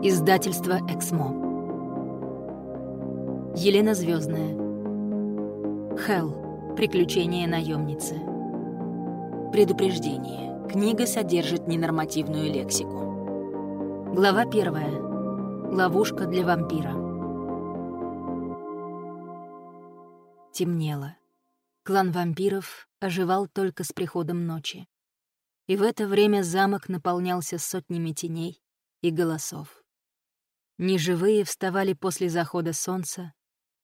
Издательство «Эксмо». Елена Звездная. Хелл. Приключения наемницы. Предупреждение. Книга содержит ненормативную лексику. Глава первая. Ловушка для вампира. Темнело. Клан вампиров оживал только с приходом ночи. И в это время замок наполнялся сотнями теней и голосов. Неживые вставали после захода солнца,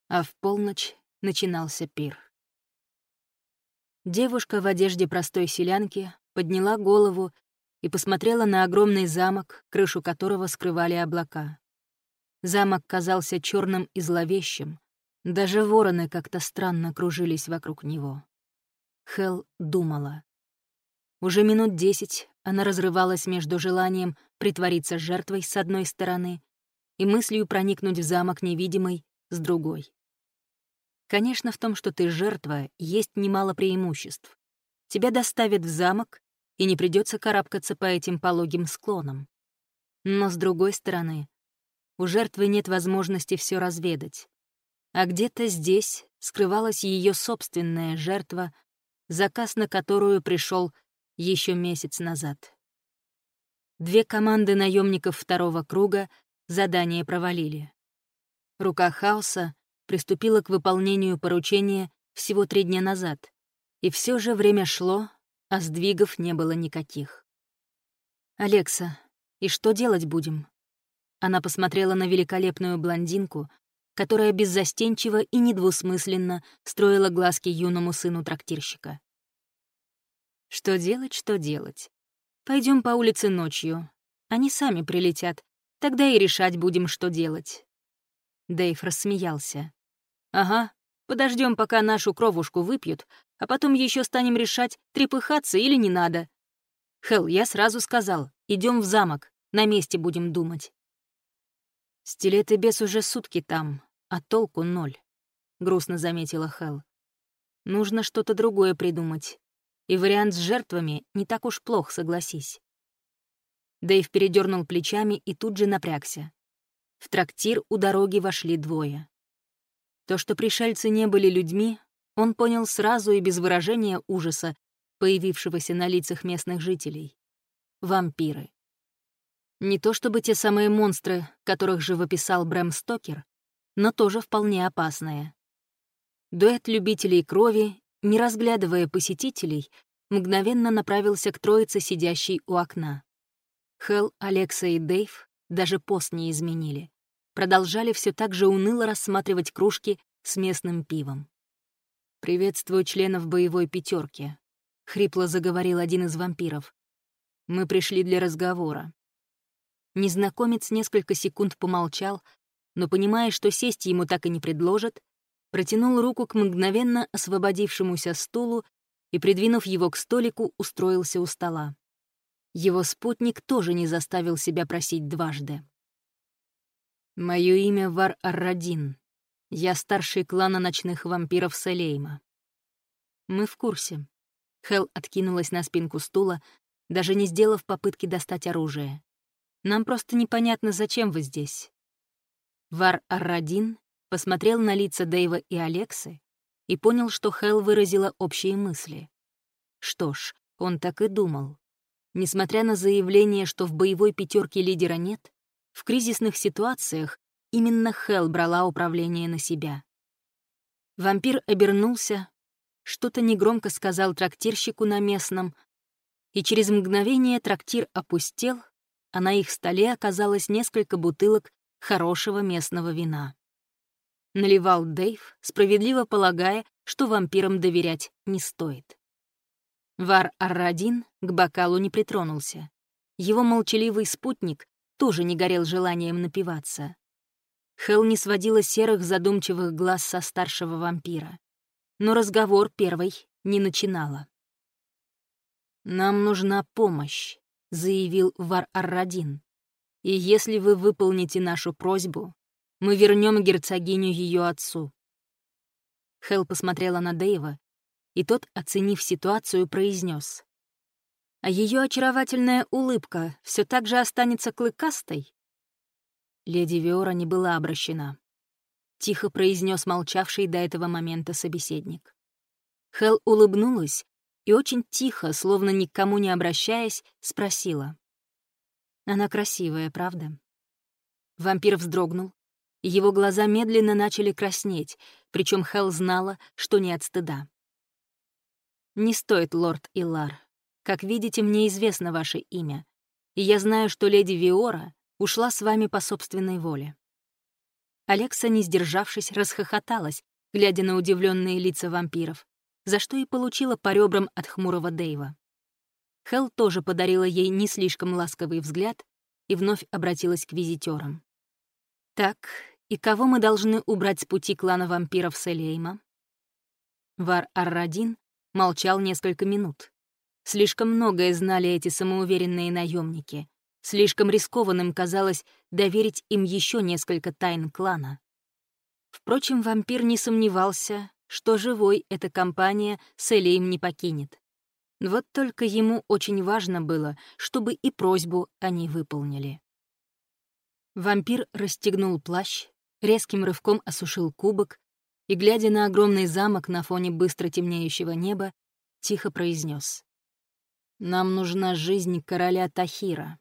а в полночь начинался пир. Девушка в одежде простой селянки подняла голову и посмотрела на огромный замок, крышу которого скрывали облака. Замок казался черным и зловещим, даже вороны как-то странно кружились вокруг него. Хел думала. Уже минут десять она разрывалась между желанием притвориться жертвой с одной стороны и мыслью проникнуть в замок невидимый с другой. Конечно, в том, что ты жертва, есть немало преимуществ. Тебя доставят в замок, и не придется карабкаться по этим пологим склонам. Но, с другой стороны, у жертвы нет возможности все разведать. А где-то здесь скрывалась ее собственная жертва, заказ на которую пришел еще месяц назад. Две команды наемников второго круга Задание провалили. Рука хаоса приступила к выполнению поручения всего три дня назад, и все же время шло, а сдвигов не было никаких. «Алекса, и что делать будем?» Она посмотрела на великолепную блондинку, которая беззастенчиво и недвусмысленно строила глазки юному сыну трактирщика. «Что делать, что делать? Пойдем по улице ночью. Они сами прилетят, Тогда и решать будем, что делать». Дэйв рассмеялся. «Ага, подождем, пока нашу кровушку выпьют, а потом еще станем решать, трепыхаться или не надо. Хел, я сразу сказал, идем в замок, на месте будем думать». «Стилет и бес уже сутки там, а толку ноль», — грустно заметила Хел. «Нужно что-то другое придумать. И вариант с жертвами не так уж плох, согласись. Дэйв передернул плечами и тут же напрягся. В трактир у дороги вошли двое. То, что пришельцы не были людьми, он понял сразу и без выражения ужаса, появившегося на лицах местных жителей. Вампиры. Не то чтобы те самые монстры, которых же выписал Брэм Стокер, но тоже вполне опасные. Дуэт любителей крови, не разглядывая посетителей, мгновенно направился к троице, сидящей у окна. Хел, Алекса и Дейв даже пост не изменили. Продолжали все так же уныло рассматривать кружки с местным пивом. «Приветствую членов боевой пятерки», — хрипло заговорил один из вампиров. «Мы пришли для разговора». Незнакомец несколько секунд помолчал, но, понимая, что сесть ему так и не предложат, протянул руку к мгновенно освободившемуся стулу и, придвинув его к столику, устроился у стола. Его спутник тоже не заставил себя просить дважды. «Мое имя Вар Аррадин. Я старший клана ночных вампиров Селейма». «Мы в курсе». Хел откинулась на спинку стула, даже не сделав попытки достать оружие. «Нам просто непонятно, зачем вы здесь». Вар Аррадин посмотрел на лица Дэйва и Алексы и понял, что Хел выразила общие мысли. Что ж, он так и думал. Несмотря на заявление, что в боевой пятерке лидера нет, в кризисных ситуациях именно Хел брала управление на себя. Вампир обернулся, что-то негромко сказал трактирщику на местном, и через мгновение трактир опустел, а на их столе оказалось несколько бутылок хорошего местного вина. Наливал Дэйв, справедливо полагая, что вампирам доверять не стоит. Вар Аррадин к бокалу не притронулся. Его молчаливый спутник тоже не горел желанием напиваться. Хел не сводила серых задумчивых глаз со старшего вампира. Но разговор первой не начинала. «Нам нужна помощь», — заявил Вар Аррадин. «И если вы выполните нашу просьбу, мы вернем герцогиню ее отцу». Хел посмотрела на Дэйва, и тот, оценив ситуацию, произнес: «А ее очаровательная улыбка все так же останется клыкастой?» Леди Виора не была обращена. Тихо произнес молчавший до этого момента собеседник. Хел улыбнулась и очень тихо, словно ни к кому не обращаясь, спросила. «Она красивая, правда?» Вампир вздрогнул, его глаза медленно начали краснеть, причем Хел знала, что не от стыда. «Не стоит, лорд Илар. Как видите, мне известно ваше имя, и я знаю, что леди Виора ушла с вами по собственной воле». Алекса, не сдержавшись, расхохоталась, глядя на удивленные лица вампиров, за что и получила по ребрам от хмурого Дэйва. Хел тоже подарила ей не слишком ласковый взгляд и вновь обратилась к визитерам. «Так, и кого мы должны убрать с пути клана вампиров Селейма?» Вар Аррадин молчал несколько минут. Слишком многое знали эти самоуверенные наемники. Слишком рискованным казалось доверить им еще несколько тайн клана. Впрочем, вампир не сомневался, что живой эта компания Селейм не покинет. Вот только ему очень важно было, чтобы и просьбу они выполнили. Вампир расстегнул плащ, резким рывком осушил кубок и, глядя на огромный замок на фоне быстро темнеющего неба, тихо произнес: «Нам нужна жизнь короля Тахира».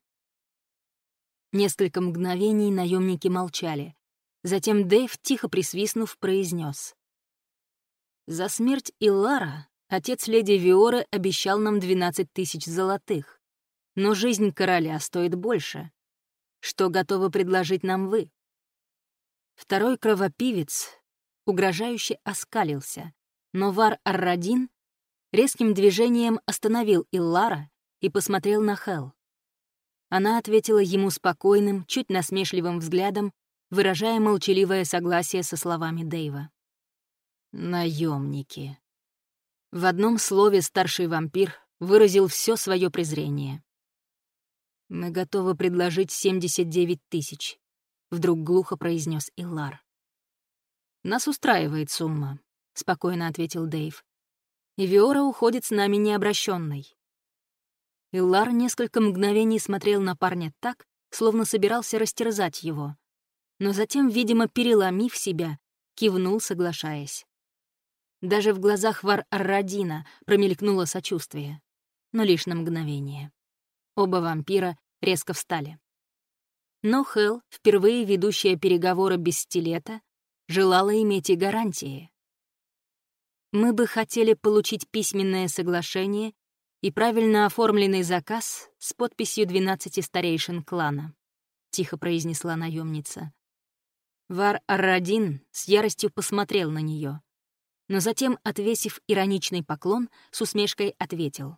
Несколько мгновений наемники молчали. Затем Дэйв, тихо присвистнув, произнес: «За смерть Иллара отец леди Виоры обещал нам 12 тысяч золотых. Но жизнь короля стоит больше. Что готовы предложить нам вы?» Второй кровопивец угрожающе оскалился, но Вар Аррадин резким движением остановил Иллара и посмотрел на Хел. Она ответила ему спокойным, чуть насмешливым взглядом, выражая молчаливое согласие со словами Дэйва. Наемники. В одном слове старший вампир выразил все свое презрение. «Мы готовы предложить 79 тысяч», — вдруг глухо произнес Иллар. «Нас устраивает сумма», — спокойно ответил Дэйв. «И Виора уходит с нами необращенной». Иллар несколько мгновений смотрел на парня так, словно собирался растерзать его, но затем, видимо, переломив себя, кивнул, соглашаясь. Даже в глазах Вар-Аррадина промелькнуло сочувствие, но лишь на мгновение. Оба вампира резко встали. Но Хел, впервые ведущая переговоры без стилета, желала иметь и гарантии. Мы бы хотели получить письменное соглашение и правильно оформленный заказ с подписью 12 старейшин клана», — тихо произнесла наемница. Вар Аррадин с яростью посмотрел на нее, но затем, отвесив ироничный поклон, с усмешкой ответил.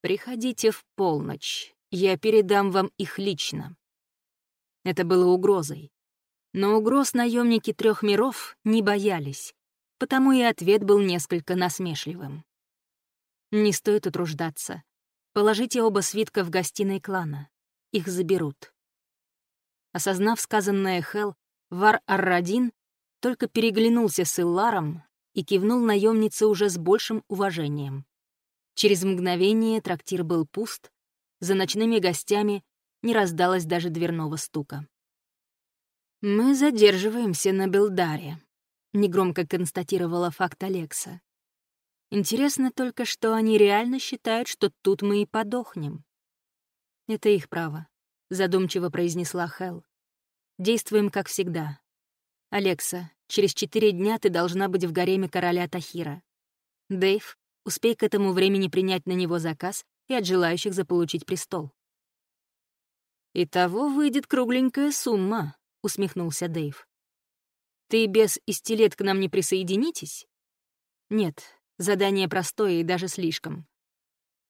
«Приходите в полночь, я передам вам их лично». Это было угрозой. Но угроз наемники трех миров не боялись, потому и ответ был несколько насмешливым. Не стоит утруждаться. Положите оба свитка в гостиной клана. Их заберут. Осознав сказанное Хел, Вар Аррадин только переглянулся с Илларом и кивнул наемнице уже с большим уважением. Через мгновение трактир был пуст, за ночными гостями не раздалось даже дверного стука. «Мы задерживаемся на Белдаре», — негромко констатировала факт Алекса. Интересно только, что они реально считают, что тут мы и подохнем. Это их право, задумчиво произнесла Хел. Действуем как всегда. Алекса, через четыре дня ты должна быть в гареме короля Тахира. Дэйв, успей к этому времени принять на него заказ и от желающих заполучить престол. «Итого выйдет кругленькая сумма», — усмехнулся Дэйв. «Ты без и стилет к нам не присоединитесь?» «Нет, Задание простое и даже слишком.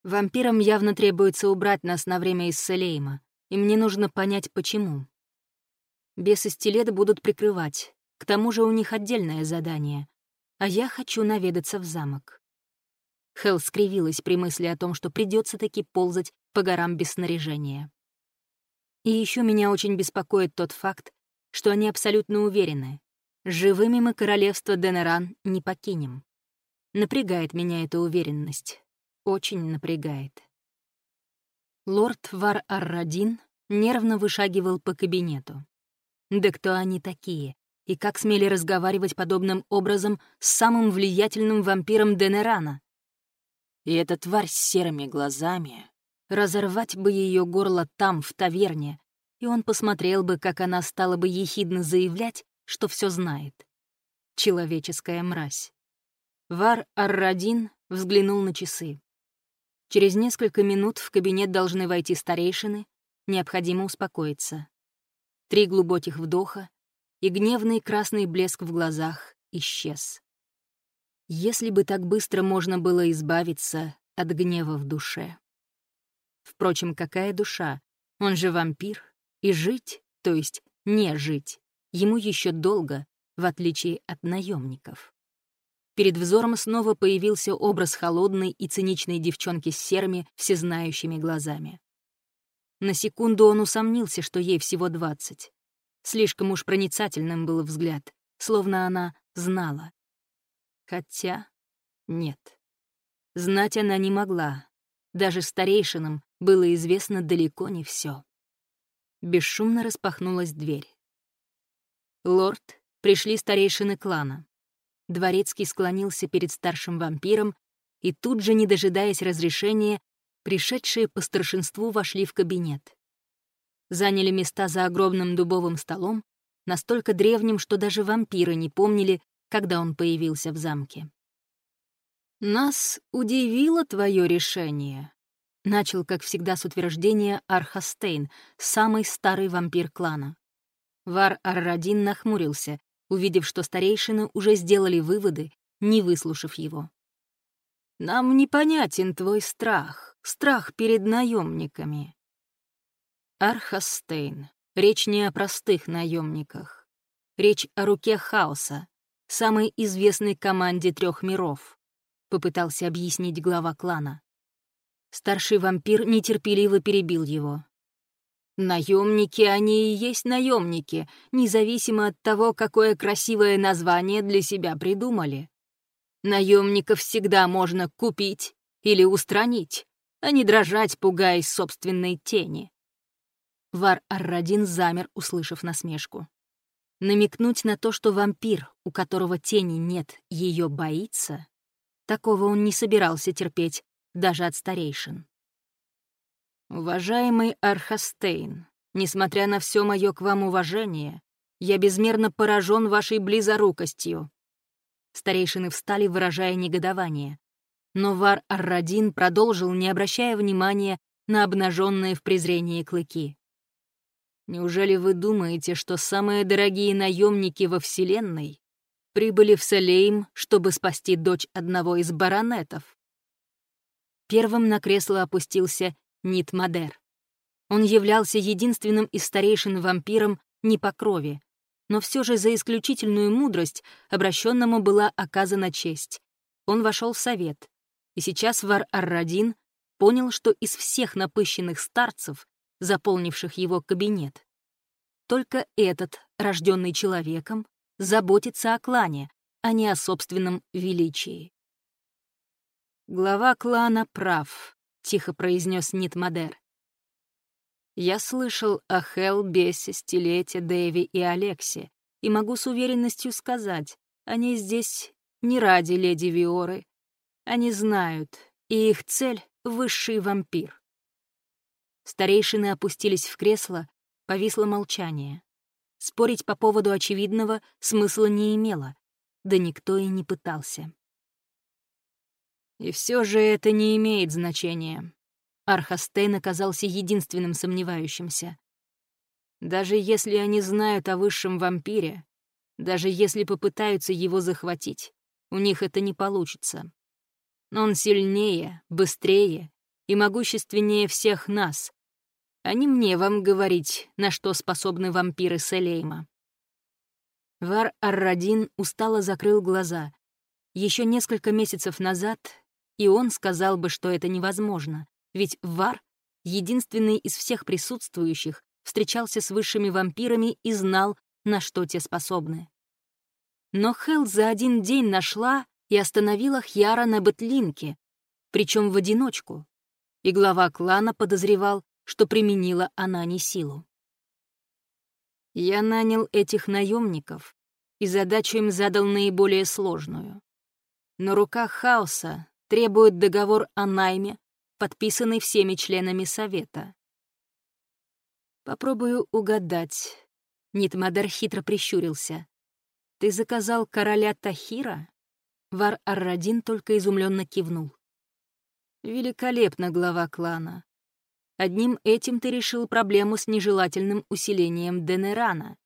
Вампирам явно требуется убрать нас на время из Селейма, и мне нужно понять, почему. Бесы стилет будут прикрывать, к тому же у них отдельное задание, а я хочу наведаться в замок. Хелл скривилась при мысли о том, что придется таки ползать по горам без снаряжения. И еще меня очень беспокоит тот факт, что они абсолютно уверены, живыми мы королевство Денеран не покинем. Напрягает меня эта уверенность. Очень напрягает. Лорд Вар Аррадин нервно вышагивал по кабинету. Да кто они такие? И как смели разговаривать подобным образом с самым влиятельным вампиром Денерана? И эта тварь с серыми глазами, разорвать бы ее горло там, в таверне, и он посмотрел бы, как она стала бы ехидно заявлять, что все знает. Человеческая мразь. Вар Аррадин взглянул на часы. Через несколько минут в кабинет должны войти старейшины, необходимо успокоиться. Три глубоких вдоха, и гневный красный блеск в глазах исчез. Если бы так быстро можно было избавиться от гнева в душе. Впрочем, какая душа? Он же вампир. И жить, то есть не жить, ему еще долго, в отличие от наемников. Перед взором снова появился образ холодной и циничной девчонки с серыми, всезнающими глазами. На секунду он усомнился, что ей всего двадцать. Слишком уж проницательным был взгляд, словно она знала. Хотя нет. Знать она не могла. Даже старейшинам было известно далеко не все. Бесшумно распахнулась дверь. Лорд, пришли старейшины клана. Дворецкий склонился перед старшим вампиром, и тут же, не дожидаясь разрешения, пришедшие по старшинству вошли в кабинет. Заняли места за огромным дубовым столом, настолько древним, что даже вампиры не помнили, когда он появился в замке. «Нас удивило твое решение», — начал, как всегда, с утверждения Архастейн, самый старый вампир клана. Вар Аррадин нахмурился, увидев, что старейшины уже сделали выводы, не выслушав его. «Нам непонятен твой страх, страх перед наемниками». Архастейн. Речь не о простых наемниках. Речь о руке хаоса, самой известной команде трех миров, попытался объяснить глава клана. Старший вампир нетерпеливо перебил его. Наемники они и есть наемники, независимо от того, какое красивое название для себя придумали. Наемников всегда можно купить или устранить, а не дрожать, пугаясь собственной тени. Вар Аррадин замер, услышав насмешку. Намекнуть на то, что вампир, у которого тени нет, ее боится, такого он не собирался терпеть даже от старейшин. «Уважаемый Архастейн, несмотря на все мое к вам уважение, я безмерно поражен вашей близорукостью». Старейшины встали, выражая негодование. Но Вар Аррадин продолжил, не обращая внимания на обнаженные в презрении клыки. «Неужели вы думаете, что самые дорогие наемники во Вселенной прибыли в Салейм, чтобы спасти дочь одного из баронетов?» Первым на кресло опустился Нитмадер. Он являлся единственным из старейшин вампиром не по крови, но все же за исключительную мудрость обращенному была оказана честь. Он вошел в совет, и сейчас Вар Аррадин понял, что из всех напыщенных старцев, заполнивших его кабинет, только этот, рожденный человеком, заботится о клане, а не о собственном величии. Глава клана прав, — тихо произнес Нитмадер. «Я слышал о Хелбесе, Стилете, Дэви и Алексе, и могу с уверенностью сказать, они здесь не ради леди Виоры. Они знают, и их цель — высший вампир». Старейшины опустились в кресло, повисло молчание. Спорить по поводу очевидного смысла не имело, да никто и не пытался. И все же это не имеет значения. Архастейн оказался единственным сомневающимся. Даже если они знают о высшем вампире, даже если попытаются его захватить, у них это не получится. Он сильнее, быстрее и могущественнее всех нас, а не мне вам говорить, на что способны вампиры Селейма. Вар Аррадин устало закрыл глаза. Еще несколько месяцев назад и он сказал бы, что это невозможно, ведь Вар, единственный из всех присутствующих, встречался с высшими вампирами и знал, на что те способны. Но Хел за один день нашла и остановила Хьяра на Бетлинке, причем в одиночку, и глава клана подозревал, что применила она не силу. Я нанял этих наемников и задачу им задал наиболее сложную. На руках хаоса требует договор о найме, подписанный всеми членами Совета. Попробую угадать. Нитмадар хитро прищурился. Ты заказал короля Тахира? Вар Аррадин только изумленно кивнул. Великолепно, глава клана. Одним этим ты решил проблему с нежелательным усилением Денерана.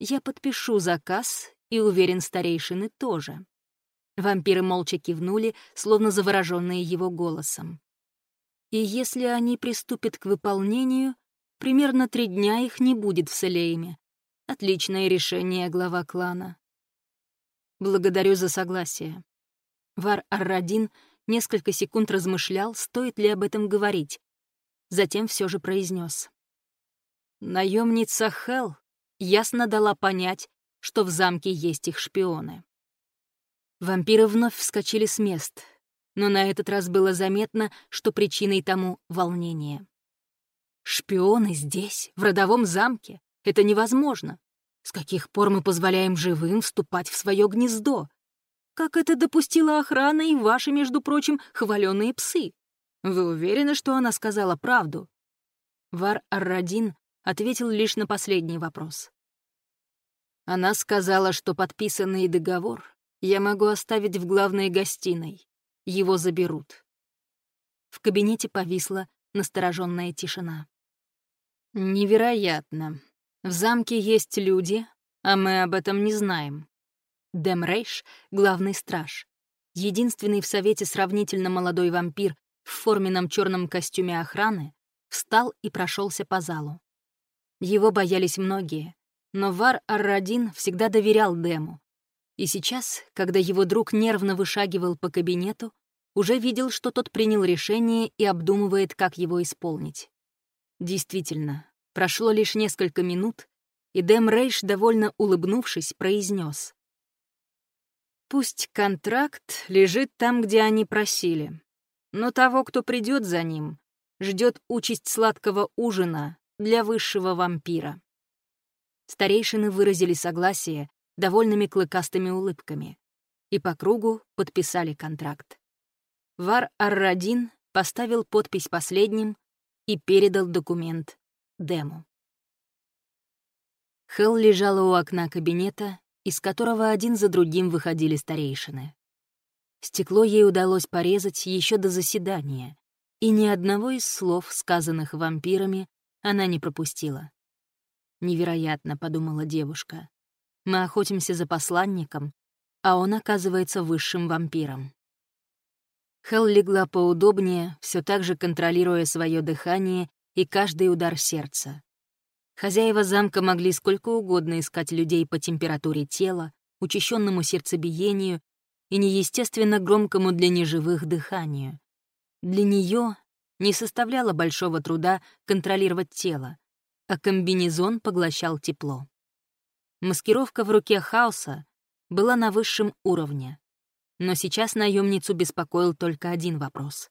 Я подпишу заказ, и уверен, старейшины тоже. Вампиры молча кивнули, словно завороженные его голосом. И если они приступят к выполнению, примерно три дня их не будет в Селейме. Отличное решение, глава клана. Благодарю за согласие. Вар Аррадин несколько секунд размышлял, стоит ли об этом говорить. Затем все же произнес. Наемница Хел ясно дала понять, что в замке есть их шпионы. Вампиры вновь вскочили с мест, но на этот раз было заметно, что причиной тому — волнение. «Шпионы здесь, в родовом замке? Это невозможно. С каких пор мы позволяем живым вступать в свое гнездо? Как это допустила охрана и ваши, между прочим, хваленые псы? Вы уверены, что она сказала правду?» Вар Аррадин ответил лишь на последний вопрос. Она сказала, что подписанный договор я могу оставить в главной гостиной. Его заберут. В кабинете повисла настороженная тишина. Невероятно. В замке есть люди, а мы об этом не знаем. Дэм Рейш — главный страж. Единственный в Совете сравнительно молодой вампир в форменном черном костюме охраны встал и прошелся по залу. Его боялись многие, но Вар Аррадин всегда доверял Дему, и сейчас, когда его друг нервно вышагивал по кабинету, уже видел, что тот принял решение и обдумывает, как его исполнить. Действительно, прошло лишь несколько минут, и Дэм Рейш, довольно улыбнувшись, произнес: «Пусть контракт лежит там, где они просили, но того, кто придет за ним, ждет участь сладкого ужина для высшего вампира». Старейшины выразили согласие, довольными клыкастыми улыбками, и по кругу подписали контракт. Вар Аррадин поставил подпись последним и передал документ Дему. Хелл лежала у окна кабинета, из которого один за другим выходили старейшины. Стекло ей удалось порезать еще до заседания, и ни одного из слов, сказанных вампирами, она не пропустила. «Невероятно», — подумала девушка. Мы охотимся за посланником, а он оказывается высшим вампиром. Хел легла поудобнее, все так же контролируя свое дыхание и каждый удар сердца. Хозяева замка могли сколько угодно искать людей по температуре тела, учащенному сердцебиению и неестественно громкому для неживых дыханию. Для нее не составляло большого труда контролировать тело, а комбинезон поглощал тепло. Маскировка в руке хаоса была на высшем уровне. Но сейчас наемницу беспокоил только один вопрос.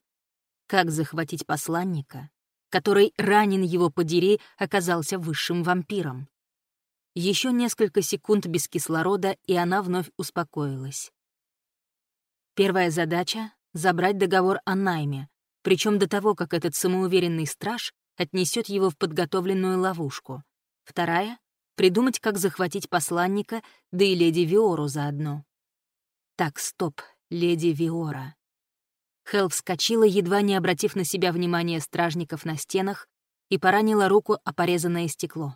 Как захватить посланника, который, ранен его подери, оказался высшим вампиром? Еще несколько секунд без кислорода, и она вновь успокоилась. Первая задача — забрать договор о найме, причем до того, как этот самоуверенный страж отнесет его в подготовленную ловушку. Вторая придумать, как захватить посланника, да и леди Виору заодно. Так, стоп, леди Виора. Хелл вскочила, едва не обратив на себя внимание стражников на стенах, и поранила руку о порезанное стекло.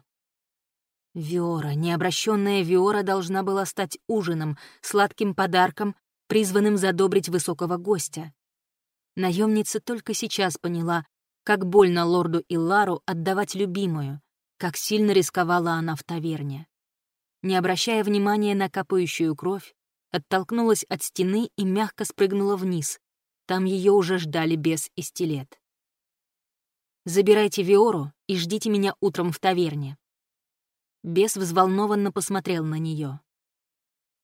Виора, необращенная Виора должна была стать ужином, сладким подарком, призванным задобрить высокого гостя. Наемница только сейчас поняла, как больно лорду Иллару отдавать любимую, как сильно рисковала она в таверне. Не обращая внимания на капающую кровь, оттолкнулась от стены и мягко спрыгнула вниз. Там ее уже ждали бес и стилет. «Забирайте Виору и ждите меня утром в таверне». Бес взволнованно посмотрел на нее.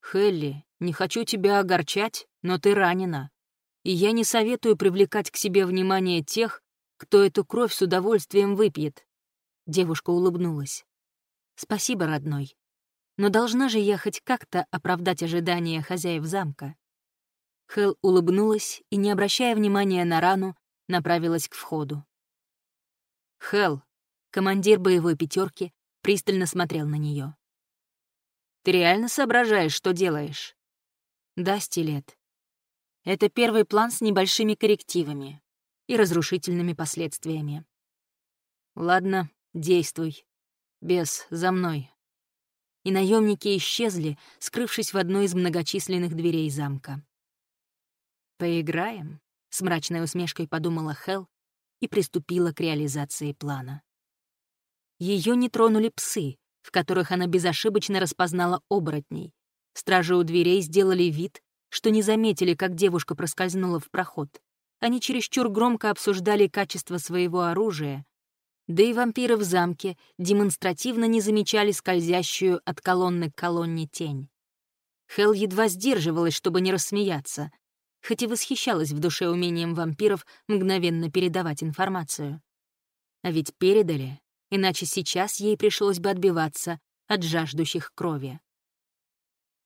«Хелли, не хочу тебя огорчать, но ты ранена, и я не советую привлекать к себе внимание тех, кто эту кровь с удовольствием выпьет. Девушка улыбнулась. «Спасибо, родной. Но должна же я хоть как-то оправдать ожидания хозяев замка». Хел улыбнулась и, не обращая внимания на рану, направилась к входу. Хел, командир боевой пятерки, пристально смотрел на нее. «Ты реально соображаешь, что делаешь?» «Да, стилет. Это первый план с небольшими коррективами и разрушительными последствиями. Ладно, действуй. Без, за мной». И наемники исчезли, скрывшись в одной из многочисленных дверей замка. «Поиграем?» — с мрачной усмешкой подумала Хел и приступила к реализации плана. Ее не тронули псы, в которых она безошибочно распознала оборотней. Стражи у дверей сделали вид, что не заметили, как девушка проскользнула в проход. Они чересчур громко обсуждали качество своего оружия, да и вампиры в замке демонстративно не замечали скользящую от колонны к колонне тень. Хел едва сдерживалась, чтобы не рассмеяться, хоть и восхищалась в душе умением вампиров мгновенно передавать информацию. А ведь передали, иначе сейчас ей пришлось бы отбиваться от жаждущих крови.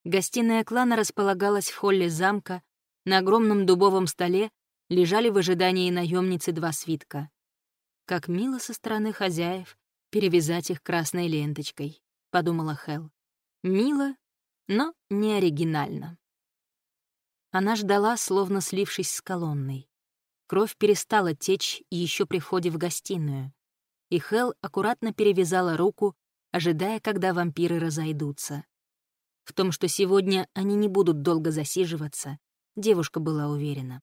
Гостиная клана располагалась в холле замка, на огромном дубовом столе лежали в ожидании наемницы два свитка. Как мило со стороны хозяев перевязать их красной ленточкой, подумала Хел. Мило, но не оригинально. Она ждала, словно слившись с колонной. Кровь перестала течь еще при входе в гостиную, и Хел аккуратно перевязала руку, ожидая, когда вампиры разойдутся. В том, что сегодня они не будут долго засиживаться, девушка была уверена.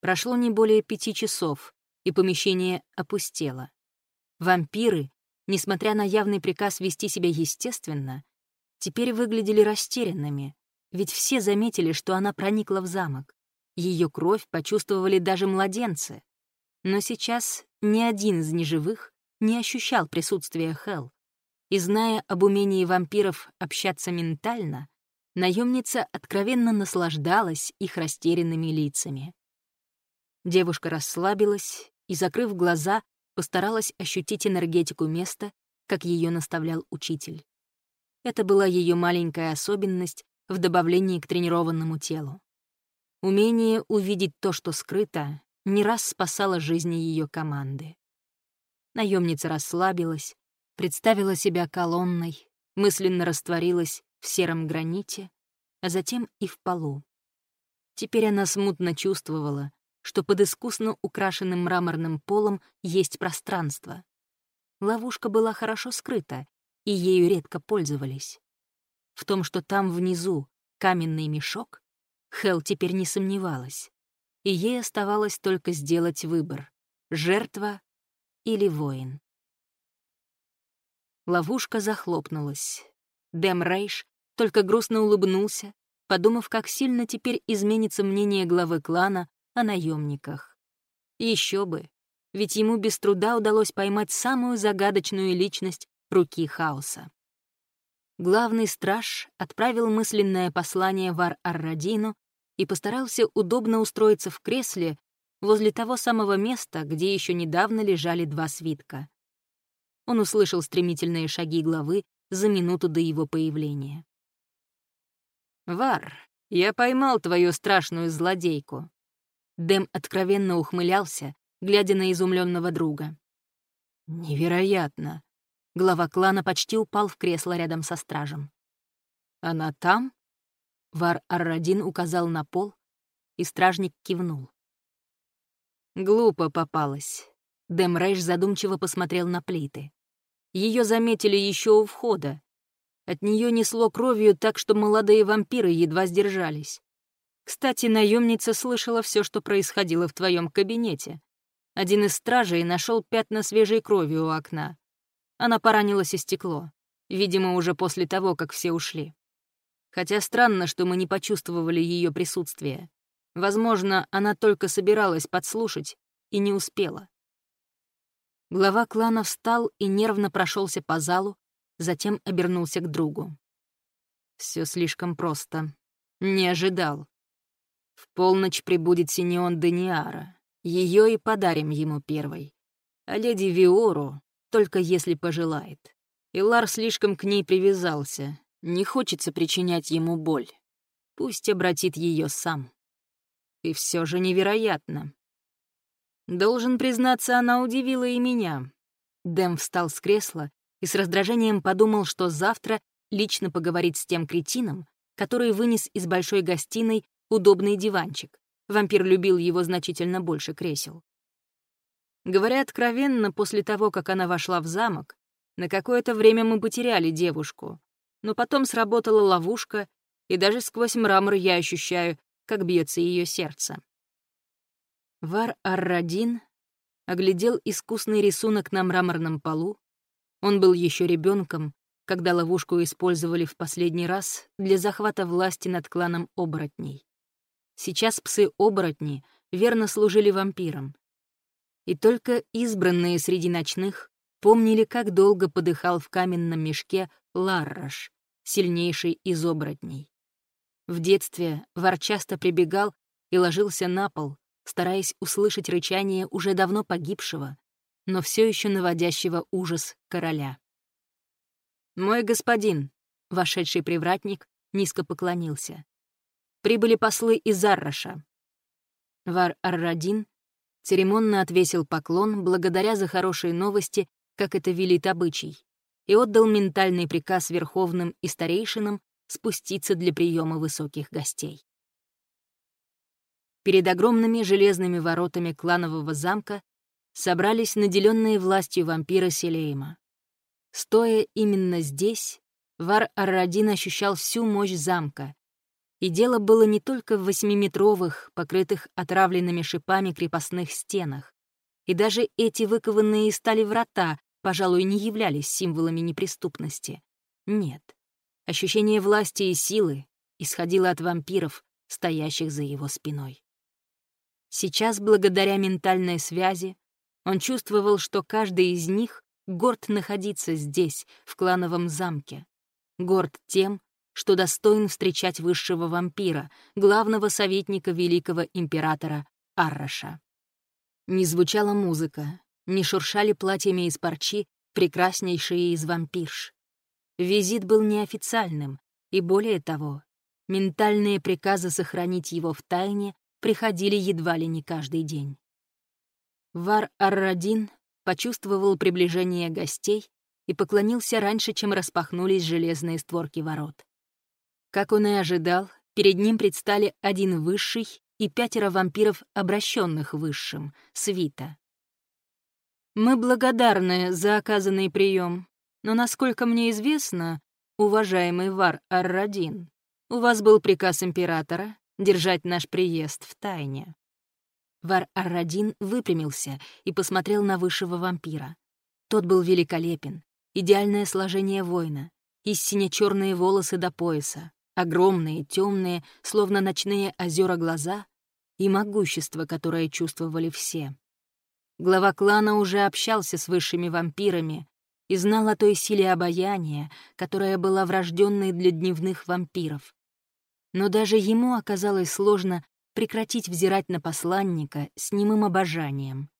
Прошло не более пяти часов, и помещение опустело. Вампиры, несмотря на явный приказ вести себя естественно, теперь выглядели растерянными, ведь все заметили, что она проникла в замок. Ее кровь почувствовали даже младенцы. Но сейчас ни один из неживых не ощущал присутствия Хел. И зная об умении вампиров общаться ментально, наемница откровенно наслаждалась их растерянными лицами. Девушка расслабилась и, закрыв глаза, постаралась ощутить энергетику места, как ее наставлял учитель. Это была ее маленькая особенность, в добавлении к тренированному телу. Умение увидеть то, что скрыто, не раз спасало жизни ее команды. Наемница расслабилась, представила себя колонной, мысленно растворилась в сером граните, а затем и в полу. Теперь она смутно чувствовала, что под искусно украшенным мраморным полом есть пространство. Ловушка была хорошо скрыта, и ею редко пользовались. В том, что там внизу каменный мешок, Хел теперь не сомневалась. И ей оставалось только сделать выбор — жертва или воин. Ловушка захлопнулась. Дэм Рейш только грустно улыбнулся, подумав, как сильно теперь изменится мнение главы клана о наемниках. Еще бы, ведь ему без труда удалось поймать самую загадочную личность руки хаоса главный страж отправил мысленное послание Вар-Аррадину и постарался удобно устроиться в кресле возле того самого места, где еще недавно лежали два свитка. Он услышал стремительные шаги главы за минуту до его появления. «Вар, я поймал твою страшную злодейку». Дэм откровенно ухмылялся, глядя на изумленного друга. «Невероятно. Глава клана почти упал в кресло рядом со стражем. «Она там?» Вар Аррадин указал на пол, и стражник кивнул. Глупо попалась. Дэм Рэйш задумчиво посмотрел на плиты. Ее заметили еще у входа. От нее несло кровью так, что молодые вампиры едва сдержались. Кстати, наемница слышала все, что происходило в твоем кабинете. Один из стражей нашел пятна свежей крови у окна. Она поранилась и стекло, видимо, уже после того, как все ушли. Хотя странно, что мы не почувствовали ее присутствие. Возможно, она только собиралась подслушать и не успела. Глава клана встал и нервно прошелся по залу, затем обернулся к другу. Все слишком просто. Не ожидал. В полночь прибудет Синеон Даниара. Ее и подарим ему первой. А леди Виору только если пожелает. Илар слишком к ней привязался, не хочется причинять ему боль. Пусть обратит ее сам. И все же невероятно. Должен признаться, она удивила и меня. Дэм встал с кресла и с раздражением подумал, что завтра лично поговорит с тем кретином, который вынес из большой гостиной удобный диванчик. Вампир любил его значительно больше кресел. Говоря откровенно, после того, как она вошла в замок, на какое-то время мы потеряли девушку, но потом сработала ловушка, и даже сквозь мрамор я ощущаю, как бьется ее сердце. Вар Аррадин оглядел искусный рисунок на мраморном полу. Он был еще ребенком, когда ловушку использовали в последний раз для захвата власти над кланом оборотней. Сейчас псы-оборотни верно служили вампирам, и только избранные среди ночных помнили, как долго подыхал в каменном мешке Ларраш, сильнейший из оборотней. В детстве Вар часто прибегал и ложился на пол, стараясь услышать рычание уже давно погибшего, но все еще наводящего ужас короля. «Мой господин», — вошедший привратник, низко поклонился. «Прибыли послы из Арраша». Вар Аррадин церемонно отвесил поклон благодаря за хорошие новости, как это велит обычай, и отдал ментальный приказ верховным и старейшинам спуститься для приема высоких гостей. Перед огромными железными воротами кланового замка собрались наделенные властью вампира Селейма. Стоя именно здесь, Вар Аррадин ощущал всю мощь замка, и дело было не только в восьмиметровых, покрытых отравленными шипами крепостных стенах. И даже эти выкованные из стали врата, пожалуй, не являлись символами неприступности. Нет. Ощущение власти и силы исходило от вампиров, стоящих за его спиной. Сейчас, благодаря ментальной связи, он чувствовал, что каждый из них горд находиться здесь, в клановом замке. Горд тем, что достоин встречать высшего вампира, главного советника великого императора Арраша. Не звучала музыка, не шуршали платьями из парчи, прекраснейшие из вампирш. Визит был неофициальным, и более того, ментальные приказы сохранить его в тайне приходили едва ли не каждый день. Вар Аррадин почувствовал приближение гостей и поклонился раньше, чем распахнулись железные створки ворот. Как он и ожидал, перед ним предстали один высший и пятеро вампиров, обращенных высшим, свита. «Мы благодарны за оказанный прием, но, насколько мне известно, уважаемый Вар Аррадин, у вас был приказ императора держать наш приезд в тайне». Вар Аррадин выпрямился и посмотрел на высшего вампира. Тот был великолепен, идеальное сложение воина, и сине-черные волосы до пояса, Огромные, темные, словно ночные озера глаза и могущество, которое чувствовали все. Глава клана уже общался с высшими вампирами и знал о той силе обаяния, которая была врожденной для дневных вампиров. Но даже ему оказалось сложно прекратить взирать на посланника с немым обожанием.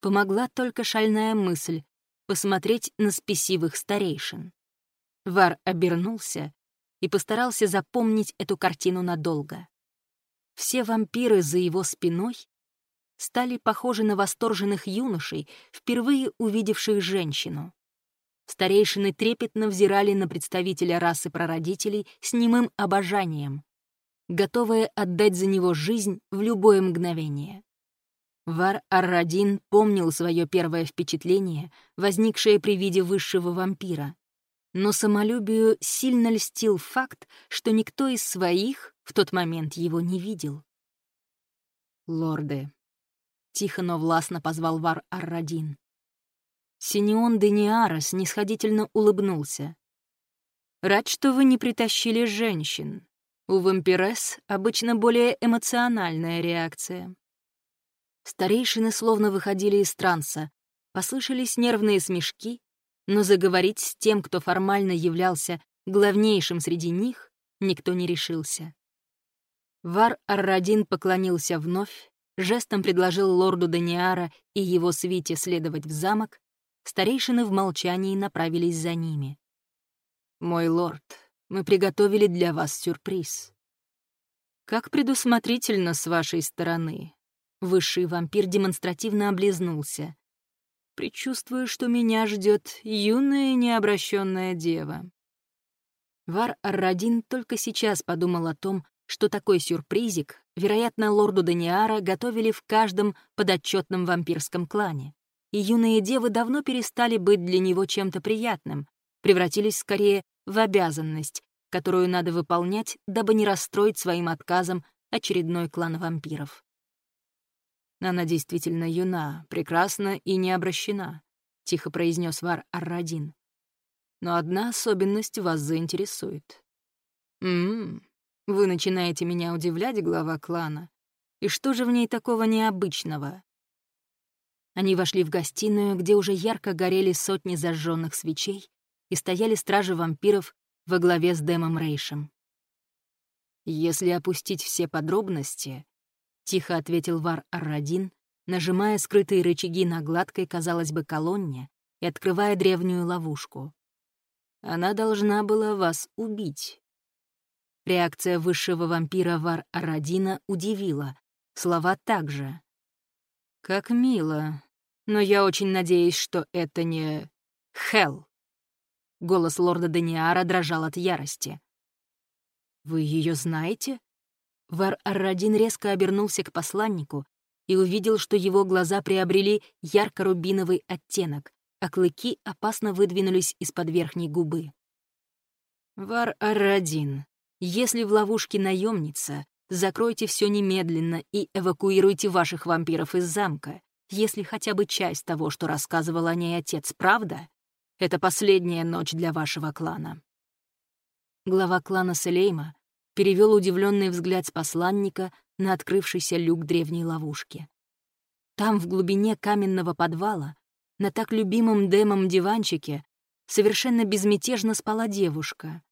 Помогла только шальная мысль посмотреть на спесивых старейшин. Вар обернулся и постарался запомнить эту картину надолго. Все вампиры за его спиной стали похожи на восторженных юношей, впервые увидевших женщину. Старейшины трепетно взирали на представителя расы прародителей с немым обожанием, готовые отдать за него жизнь в любое мгновение. Вар Аррадин помнил свое первое впечатление, возникшее при виде высшего вампира, но самолюбию сильно льстил факт, что никто из своих в тот момент его не видел. «Лорды», — тихо, но властно позвал Вар Аррадин. Синеон Дениара снисходительно улыбнулся. «Рад, что вы не притащили женщин. У вампирес обычно более эмоциональная реакция». Старейшины словно выходили из транса, послышались нервные смешки, но заговорить с тем, кто формально являлся главнейшим среди них, никто не решился. Вар Аррадин поклонился вновь жестом предложил лорду Даниара и его свите следовать в замок, старейшины в молчании направились за ними. «Мой лорд, мы приготовили для вас сюрприз». «Как предусмотрительно с вашей стороны», — высший вампир демонстративно облизнулся. «Предчувствую, что меня ждет юная необращенная дева». Вар Аррадин только сейчас подумал о том, что такой сюрпризик, вероятно, лорду Даниара готовили в каждом подотчетном вампирском клане. И юные девы давно перестали быть для него чем-то приятным, превратились скорее в обязанность, которую надо выполнять, дабы не расстроить своим отказом очередной клан вампиров. «Она действительно юна, прекрасна и не обращена», — тихо произнес Вар Аррадин. «Но одна особенность вас заинтересует». «М-м, вы начинаете меня удивлять, глава клана. И что же в ней такого необычного? Они вошли в гостиную, где уже ярко горели сотни зажженных свечей, и стояли стражи вампиров во главе с Дэмом Рейшем. «Если опустить все подробности», — тихо ответил Вар Аррадин, нажимая скрытые рычаги на гладкой, казалось бы, колонне и открывая древнюю ловушку. «Она должна была вас убить. Реакция высшего вампира Вар Арадина удивила. Слова также. «Как мило. Но я очень надеюсь, что это не... Хел. Голос лорда Даниара дрожал от ярости. «Вы ее знаете?» Вар Аррадин резко обернулся к посланнику и увидел, что его глаза приобрели ярко-рубиновый оттенок, а клыки опасно выдвинулись из-под верхней губы. «Вар Аррадин, если в ловушке наемница, закройте все немедленно и эвакуируйте ваших вампиров из замка. Если хотя бы часть того, что рассказывал о ней отец, правда, это последняя ночь для вашего клана. Глава клана Селейма перевел удивленный взгляд с посланника на открывшийся люк древней ловушки. Там, в глубине каменного подвала, на так любимом демом диванчике, совершенно безмятежно спала девушка,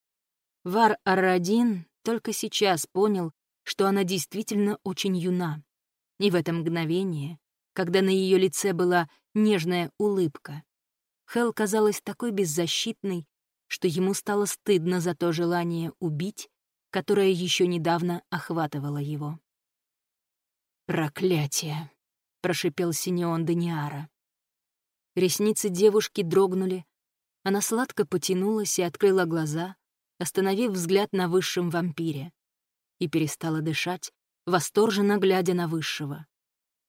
Вар Арадин только сейчас понял, что она действительно очень юна. И в это мгновение, когда на ее лице была нежная улыбка, Хел казалась такой беззащитной, что ему стало стыдно за то желание убить, которое еще недавно охватывало его. «Проклятие!» — прошипел Синеон Даниара. Ресницы девушки дрогнули, она сладко потянулась и открыла глаза, остановив взгляд на высшем вампире, и перестала дышать, восторженно глядя на высшего.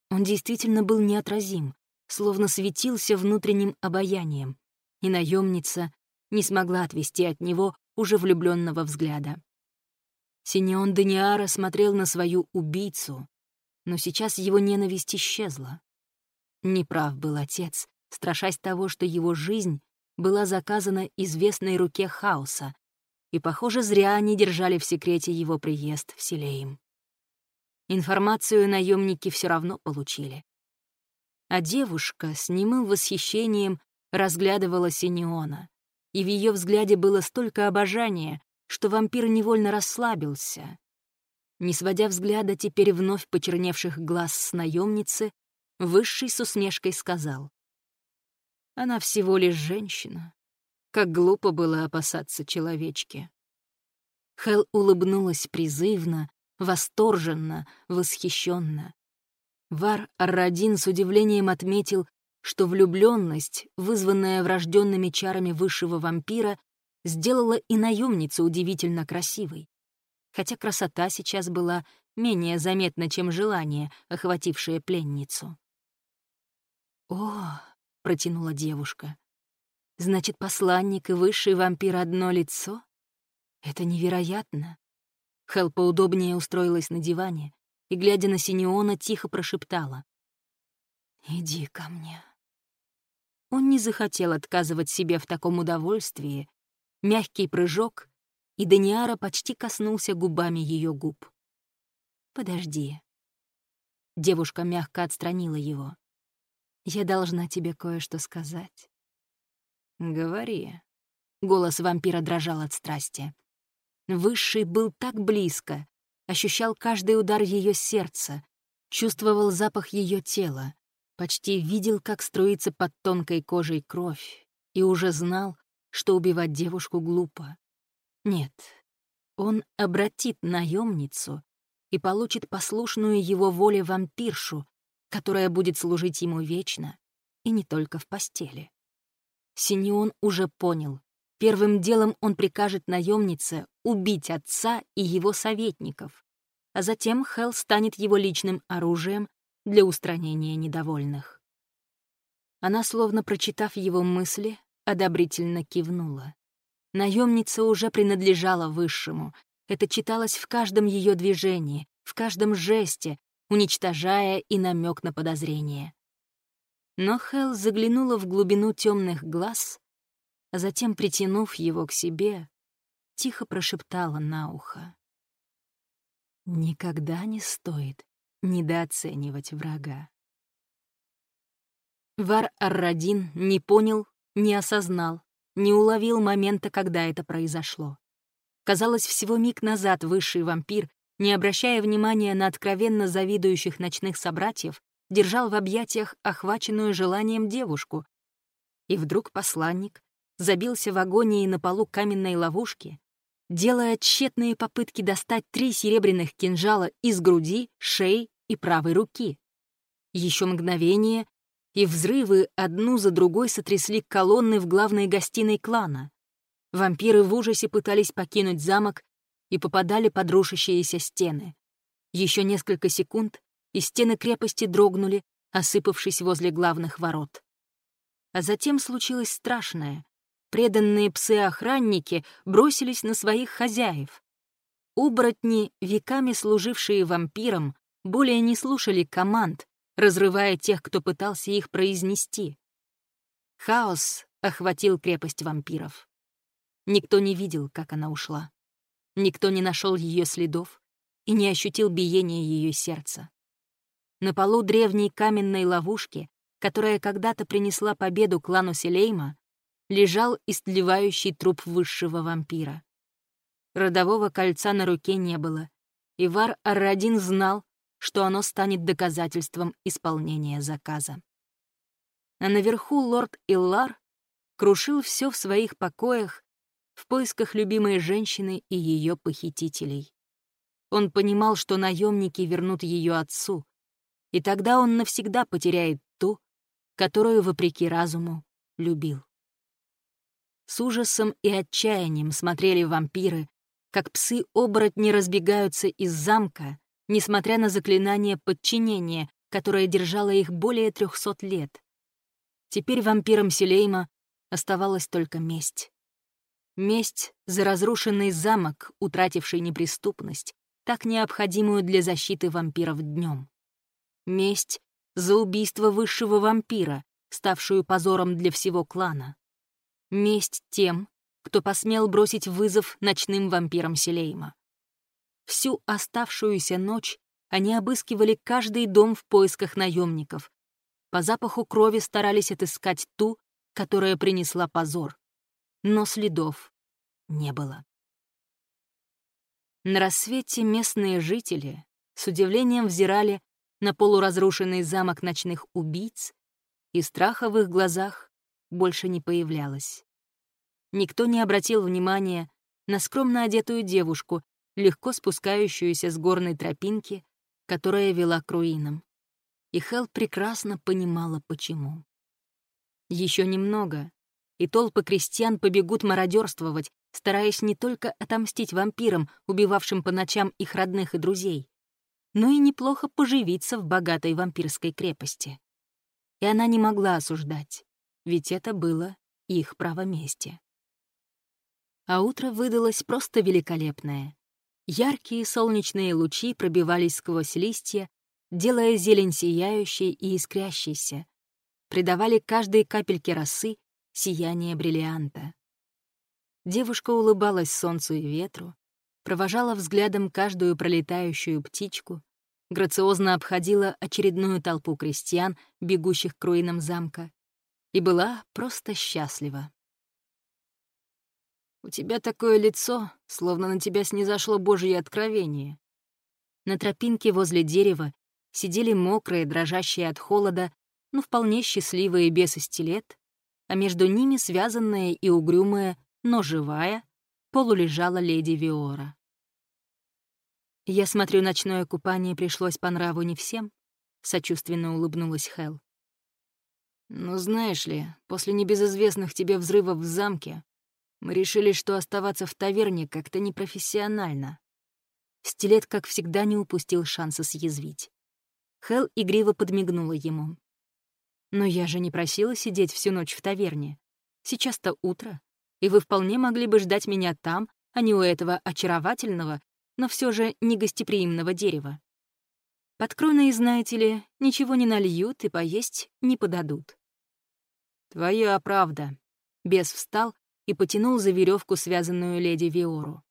Он действительно был неотразим, словно светился внутренним обаянием, и наемница не смогла отвести от него уже влюбленного взгляда. Синеон Даниара смотрел на свою убийцу, но сейчас его ненависть исчезла. Неправ был отец, страшась того, что его жизнь была заказана известной руке хаоса, и, похоже, зря они держали в секрете его приезд в Силеем. Информацию наемники все равно получили. А девушка с немым восхищением разглядывала Синеона, и в ее взгляде было столько обожания, что вампир невольно расслабился. Не сводя взгляда теперь вновь почерневших глаз с наемницы, Высший с усмешкой сказал. «Она всего лишь женщина, как глупо было опасаться человечки. Хел улыбнулась призывно, восторженно, восхищенно. Вар Аррадин с удивлением отметил, что влюбленность, вызванная врожденными чарами высшего вампира, сделала и наемницу удивительно красивой. Хотя красота сейчас была менее заметна, чем желание, охватившее пленницу. «О!» — протянула девушка. Значит, посланник и высший вампир одно лицо? Это невероятно. Хел поудобнее устроилась на диване и, глядя на Синеона, тихо прошептала. «Иди ко мне». Он не захотел отказывать себе в таком удовольствии. Мягкий прыжок, и Даниара почти коснулся губами ее губ. «Подожди». Девушка мягко отстранила его. «Я должна тебе кое-что сказать». «Говори». Голос вампира дрожал от страсти. Высший был так близко, ощущал каждый удар ее сердца, чувствовал запах ее тела, почти видел, как струится под тонкой кожей кровь, и уже знал, что убивать девушку глупо. Нет, он обратит наемницу и получит послушную его воле вампиршу, которая будет служить ему вечно, и не только в постели. Синеон уже понял. Первым делом он прикажет наемнице убить отца и его советников, а затем Хелл станет его личным оружием для устранения недовольных. Она, словно прочитав его мысли, одобрительно кивнула. Наемница уже принадлежала высшему. Это читалось в каждом ее движении, в каждом жесте, уничтожая и намек на подозрение. Но Хел заглянула в глубину темных глаз, а затем, притянув его к себе, тихо прошептала на ухо. «Никогда не стоит недооценивать врага». Вар Аррадин не понял, не осознал, не уловил момента, когда это произошло. Казалось, всего миг назад высший вампир, не обращая внимания на откровенно завидующих ночных собратьев, держал в объятиях охваченную желанием девушку. И вдруг посланник забился в агонии на полу каменной ловушки, делая тщетные попытки достать три серебряных кинжала из груди, шеи и правой руки. Еще мгновение, и взрывы одну за другой сотрясли колонны в главной гостиной клана. Вампиры в ужасе пытались покинуть замок и попадали под рушащиеся стены. Еще несколько секунд, и стены крепости дрогнули, осыпавшись возле главных ворот. А затем случилось страшное. Преданные псы-охранники бросились на своих хозяев. Оборотни, веками служившие вампирам, более не слушали команд, разрывая тех, кто пытался их произнести. Хаос охватил крепость вампиров. Никто не видел, как она ушла. Никто не нашел ее следов и не ощутил биения ее сердца. На полу древней каменной ловушки, которая когда-то принесла победу клану Селейма, лежал истлевающий труп высшего вампира. Родового кольца на руке не было, и Вар Аррадин знал, что оно станет доказательством исполнения заказа. А наверху лорд Иллар крушил все в своих покоях в поисках любимой женщины и ее похитителей. Он понимал, что наемники вернут ее отцу, и тогда он навсегда потеряет ту, которую, вопреки разуму, любил. С ужасом и отчаянием смотрели вампиры, как псы-оборотни разбегаются из замка, несмотря на заклинание подчинения, которое держало их более трехсот лет. Теперь вампирам Селейма оставалась только месть. Месть за разрушенный замок, утративший неприступность, так необходимую для защиты вампиров днем. Месть за убийство высшего вампира, ставшую позором для всего клана. Месть тем, кто посмел бросить вызов ночным вампирам Селейма. Всю оставшуюся ночь они обыскивали каждый дом в поисках наемников. По запаху крови старались отыскать ту, которая принесла позор. Но следов не было. На рассвете местные жители с удивлением взирали на полуразрушенный замок ночных убийц, и страха в их глазах больше не появлялось. Никто не обратил внимания на скромно одетую девушку, легко спускающуюся с горной тропинки, которая вела к руинам. И Хел прекрасно понимала, почему. Еще немного, и толпы крестьян побегут мародерствовать, стараясь не только отомстить вампирам, убивавшим по ночам их родных и друзей, но и неплохо поживиться в богатой вампирской крепости. И она не могла осуждать, ведь это было их правоместие. А утро выдалось просто великолепное. Яркие солнечные лучи пробивались сквозь листья, делая зелень сияющей и искрящейся, придавали каждой капельке росы сияние бриллианта. Девушка улыбалась солнцу и ветру, провожала взглядом каждую пролетающую птичку, грациозно обходила очередную толпу крестьян, бегущих к руинам замка, и была просто счастлива. У тебя такое лицо, словно на тебя снизошло Божье откровение. На тропинке возле дерева сидели мокрые, дрожащие от холода, но вполне счастливые без стилет, а между ними связанная и угрюмая, но живая, полулежала леди Виора. «Я смотрю, ночное купание пришлось по нраву не всем», — сочувственно улыбнулась Хел. «Ну, знаешь ли, после небезызвестных тебе взрывов в замке мы решили, что оставаться в таверне как-то непрофессионально». Стилет, как всегда, не упустил шанса съязвить. Хел игриво подмигнула ему. «Но я же не просила сидеть всю ночь в таверне. Сейчас-то утро, и вы вполне могли бы ждать меня там, а не у этого очаровательного, но все же негостеприимного дерева. Под кроной, знаете ли, ничего не нальют и поесть не подадут». «Твоя правда». Бес встал и потянул за веревку, связанную леди Виору.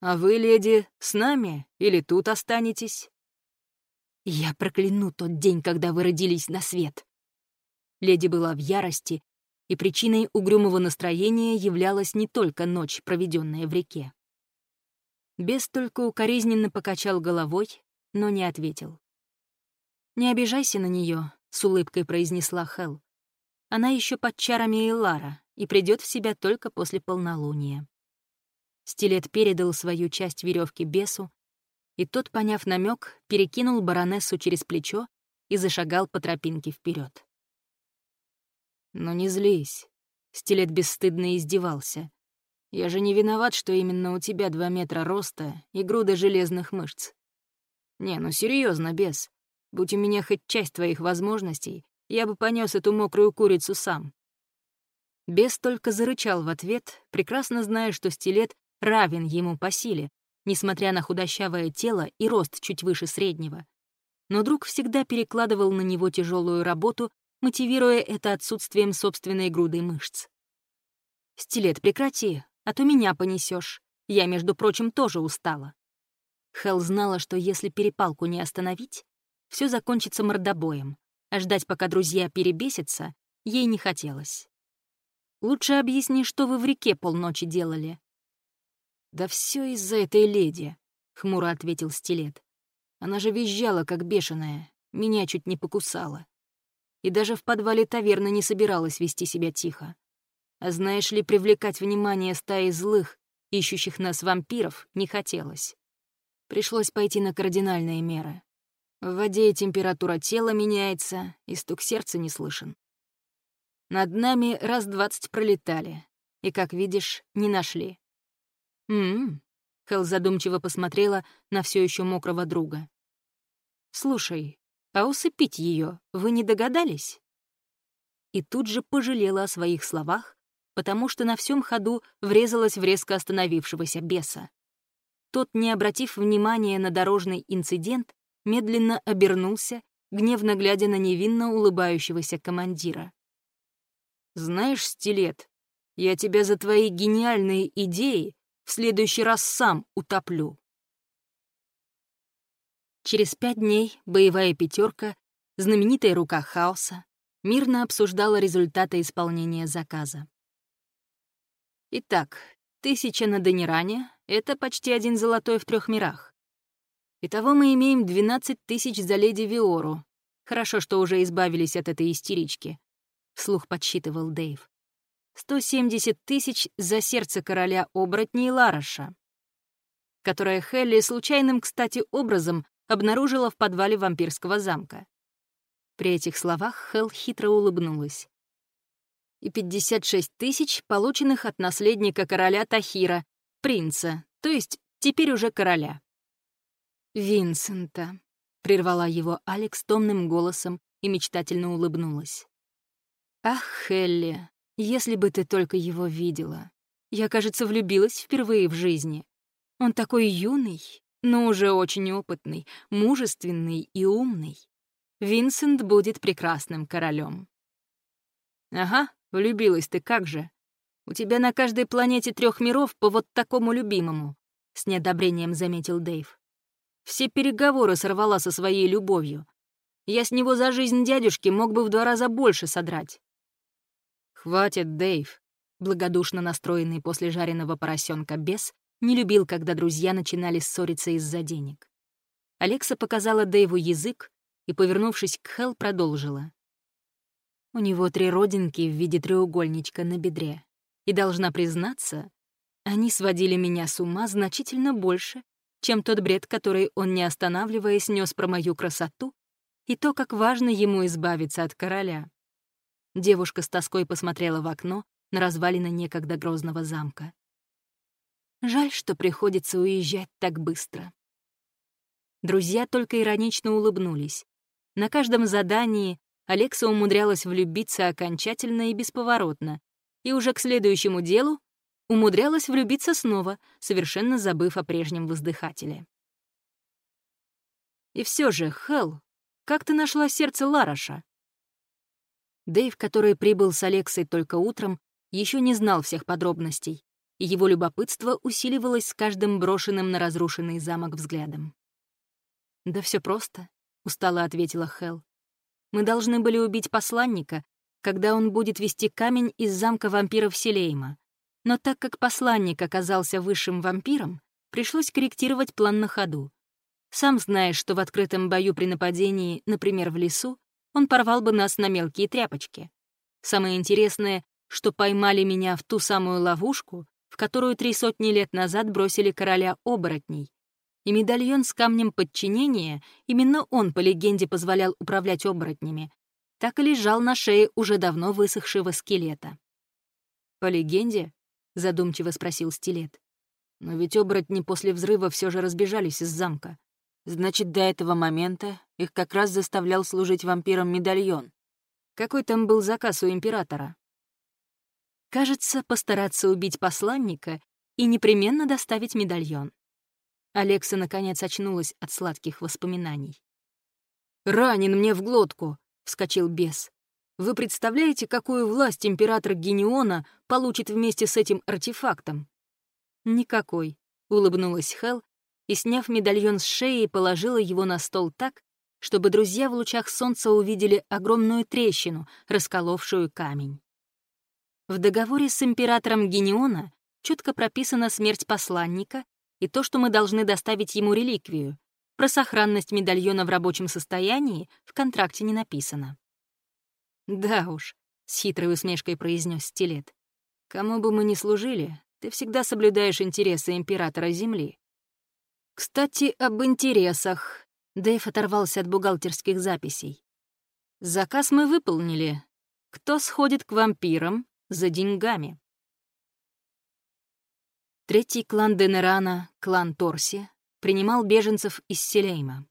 «А вы, леди, с нами или тут останетесь?» «Я прокляну тот день, когда вы родились на свет!» Леди была в ярости, и причиной угрюмого настроения являлась не только ночь, проведенная в реке. Бес только укоризненно покачал головой, но не ответил. «Не обижайся на нее, с улыбкой произнесла Хел. «Она еще под чарами Элара и придет в себя только после полнолуния». Стилет передал свою часть веревки бесу, и тот, поняв намек, перекинул баронессу через плечо и зашагал по тропинке вперед. «Но не злись», — Стилет бесстыдно издевался. «Я же не виноват, что именно у тебя два метра роста и груда железных мышц. Не, ну серьезно, бес. Будь у меня хоть часть твоих возможностей, я бы понес эту мокрую курицу сам». Бес только зарычал в ответ, прекрасно зная, что стилет равен ему по силе, несмотря на худощавое тело и рост чуть выше среднего. Но друг всегда перекладывал на него тяжелую работу, мотивируя это отсутствием собственной груды мышц. «Стилет, прекрати, а то меня понесешь. Я, между прочим, тоже устала». Хел знала, что если перепалку не остановить, все закончится мордобоем, а ждать, пока друзья перебесятся, ей не хотелось. «Лучше объясни, что вы в реке полночи делали», «Да все из-за этой леди», — хмуро ответил Стилет. «Она же визжала, как бешеная, меня чуть не покусала. И даже в подвале таверны не собиралась вести себя тихо. А знаешь ли, привлекать внимание стаи злых, ищущих нас вампиров, не хотелось. Пришлось пойти на кардинальные меры. В воде температура тела меняется, и стук сердца не слышен. Над нами раз двадцать пролетали, и, как видишь, не нашли. «М-м-м», Хелл задумчиво посмотрела на все еще мокрого друга. «Слушай, а усыпить ее вы не догадались?» И тут же пожалела о своих словах, потому что на всем ходу врезалась в резко остановившегося беса. Тот, не обратив внимания на дорожный инцидент, медленно обернулся, гневно глядя на невинно улыбающегося командира. «Знаешь, Стилет, я тебя за твои гениальные идеи в следующий раз сам утоплю. Через пять дней боевая пятерка, знаменитая рука хаоса, мирно обсуждала результаты исполнения заказа. Итак, тысяча на Дениране — это почти один золотой в трех мирах. Итого мы имеем 12 тысяч за леди Виору. Хорошо, что уже избавились от этой истерички. Слух подсчитывал Дэйв. 170 тысяч за сердце короля оборотней Лароша, которое Хелли случайным, кстати, образом обнаружила в подвале вампирского замка. При этих словах Хел хитро улыбнулась. И 56 тысяч, полученных от наследника короля Тахира, принца, то есть теперь уже короля. «Винсента», — прервала его Алекс томным голосом и мечтательно улыбнулась. «Ах, Хелли, если бы ты только его видела. Я, кажется, влюбилась впервые в жизни. Он такой юный, но уже очень опытный, мужественный и умный. Винсент будет прекрасным королем. Ага, влюбилась ты как же. У тебя на каждой планете трех миров по вот такому любимому, с неодобрением заметил Дэйв. Все переговоры сорвала со своей любовью. Я с него за жизнь дядюшки мог бы в два раза больше содрать. «Хватит, Дэйв!» Благодушно настроенный после жареного поросенка бес не любил, когда друзья начинали ссориться из-за денег. Алекса показала Дэйву язык и, повернувшись к Хел, продолжила. У него три родинки в виде треугольничка на бедре. И, должна признаться, они сводили меня с ума значительно больше, чем тот бред, который он, не останавливаясь, нес про мою красоту и то, как важно ему избавиться от короля. Девушка с тоской посмотрела в окно на развалины некогда грозного замка. Жаль, что приходится уезжать так быстро. Друзья только иронично улыбнулись. На каждом задании Алекса умудрялась влюбиться окончательно и бесповоротно, и уже к следующему делу умудрялась влюбиться снова, совершенно забыв о прежнем воздыхателе. И все же, Хелл, как ты нашла сердце Лароша? Дэйв, который прибыл с Алексой только утром, еще не знал всех подробностей, и его любопытство усиливалось с каждым брошенным на разрушенный замок взглядом. «Да все просто», — устало ответила Хел. «Мы должны были убить посланника, когда он будет вести камень из замка вампиров Селейма. Но так как посланник оказался высшим вампиром, пришлось корректировать план на ходу. Сам знаешь, что в открытом бою при нападении, например, в лесу, он порвал бы нас на мелкие тряпочки. Самое интересное, что поймали меня в ту самую ловушку, в которую три сотни лет назад бросили короля оборотней. И медальон с камнем подчинения, именно он, по легенде, позволял управлять оборотнями, так и лежал на шее уже давно высохшего скелета. «По легенде?» — задумчиво спросил стилет. «Но ведь оборотни после взрыва все же разбежались из замка. Значит, до этого момента их как раз заставлял служить вампирам медальон. Какой там был заказ у императора? Кажется, постараться убить посланника и непременно доставить медальон. Алекса наконец очнулась от сладких воспоминаний. «Ранен мне в глотку!» — вскочил бес. «Вы представляете, какую власть император Гениона получит вместе с этим артефактом?» «Никакой», — улыбнулась Хел и, сняв медальон с шеи, положила его на стол так, чтобы друзья в лучах солнца увидели огромную трещину, расколовшую камень. В договоре с императором Гениона четко прописана смерть посланника и то, что мы должны доставить ему реликвию. Про сохранность медальона в рабочем состоянии в контракте не написано. «Да уж», — с хитрой усмешкой произнес Стилет, «кому бы мы ни служили, ты всегда соблюдаешь интересы императора Земли. Кстати, об интересах. Дэйв оторвался от бухгалтерских записей. Заказ мы выполнили. Кто сходит к вампирам за деньгами? Третий клан Денерана, клан Торси, принимал беженцев из Селейма.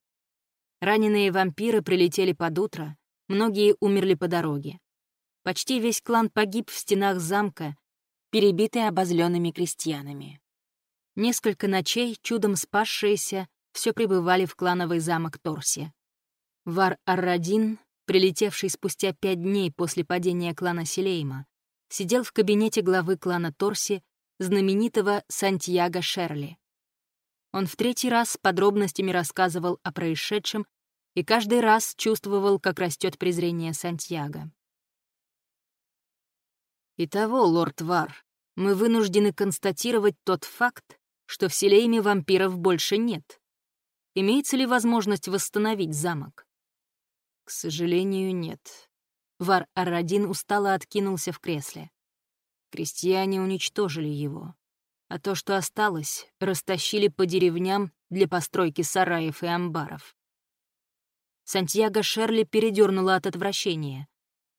Раненые вампиры прилетели под утро, многие умерли по дороге. Почти весь клан погиб в стенах замка, перебитый обозленными крестьянами. Несколько ночей, чудом спасшиеся, все пребывали в клановый замок Торси. Вар Аррадин, прилетевший спустя пять дней после падения клана Силейма, сидел в кабинете главы клана Торси, знаменитого Сантьяго Шерли. Он в третий раз с подробностями рассказывал о происшедшем и каждый раз чувствовал, как растет презрение Сантьяго. Итого, лорд Вар, мы вынуждены констатировать тот факт, что в Селейме вампиров больше нет. Имеется ли возможность восстановить замок? К сожалению, нет. Вар Арадин устало откинулся в кресле. Крестьяне уничтожили его. А то, что осталось, растащили по деревням для постройки сараев и амбаров. Сантьяго Шерли передернула от отвращения.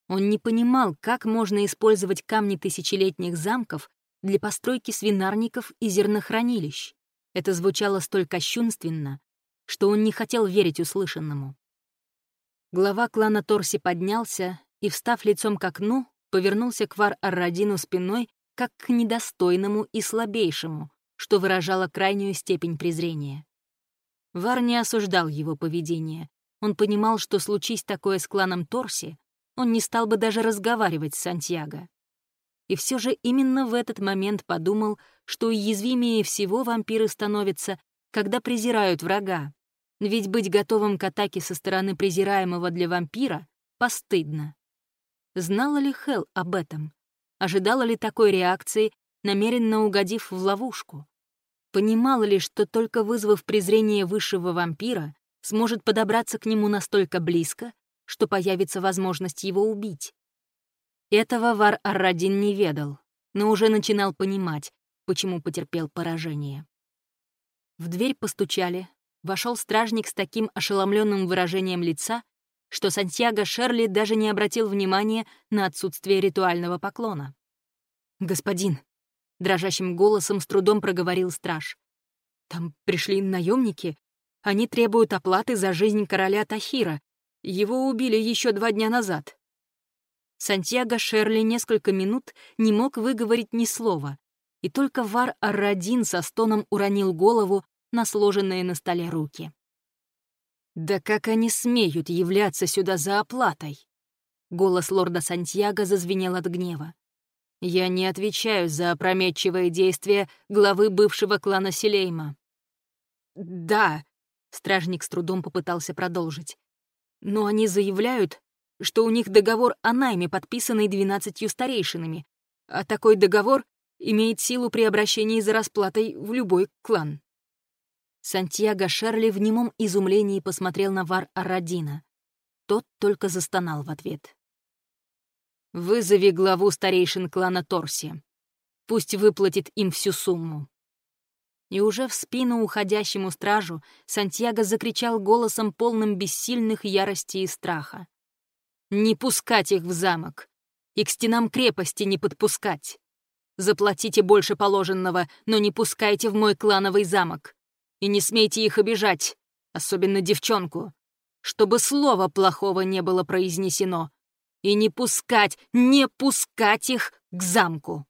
Он не понимал, как можно использовать камни тысячелетних замков для постройки свинарников и зернохранилищ. Это звучало столь кощунственно, что он не хотел верить услышанному. Глава клана Торси поднялся и, встав лицом к окну, повернулся к Вар-Аррадину спиной, как к недостойному и слабейшему, что выражало крайнюю степень презрения. Вар не осуждал его поведение. Он понимал, что случись такое с кланом Торси, он не стал бы даже разговаривать с Сантьяго и все же именно в этот момент подумал, что уязвимее всего вампиры становятся, когда презирают врага. Ведь быть готовым к атаке со стороны презираемого для вампира постыдно. Знала ли Хел об этом? Ожидала ли такой реакции, намеренно угодив в ловушку? Понимала ли, что только вызвав презрение высшего вампира, сможет подобраться к нему настолько близко, что появится возможность его убить. Этого Вар Аррадин не ведал, но уже начинал понимать, почему потерпел поражение. В дверь постучали, вошел стражник с таким ошеломленным выражением лица, что Сантьяго Шерли даже не обратил внимания на отсутствие ритуального поклона. «Господин», — дрожащим голосом с трудом проговорил страж, «там пришли наемники. Они требуют оплаты за жизнь короля Тахира. Его убили еще два дня назад». Сантьяго Шерли несколько минут не мог выговорить ни слова, и только Вар Аррадин со стоном уронил голову на сложенные на столе руки. «Да как они смеют являться сюда за оплатой?» Голос лорда Сантьяго зазвенел от гнева. «Я не отвечаю за опрометчивые действия главы бывшего клана Селейма». «Да», — стражник с трудом попытался продолжить, «но они заявляют, что у них договор о найме, подписанный двенадцатью старейшинами, а такой договор имеет силу при обращении за расплатой в любой клан». Сантьяго Шерли в немом изумлении посмотрел на Вар Арадина. Тот только застонал в ответ. «Вызови главу старейшин клана Торси. Пусть выплатит им всю сумму». И уже в спину уходящему стражу Сантьяго закричал голосом, полным бессильных ярости и страха. «Не пускать их в замок! И к стенам крепости не подпускать! Заплатите больше положенного, но не пускайте в мой клановый замок! И не смейте их обижать, особенно девчонку, чтобы слова плохого не было произнесено. И не пускать, не пускать их к замку.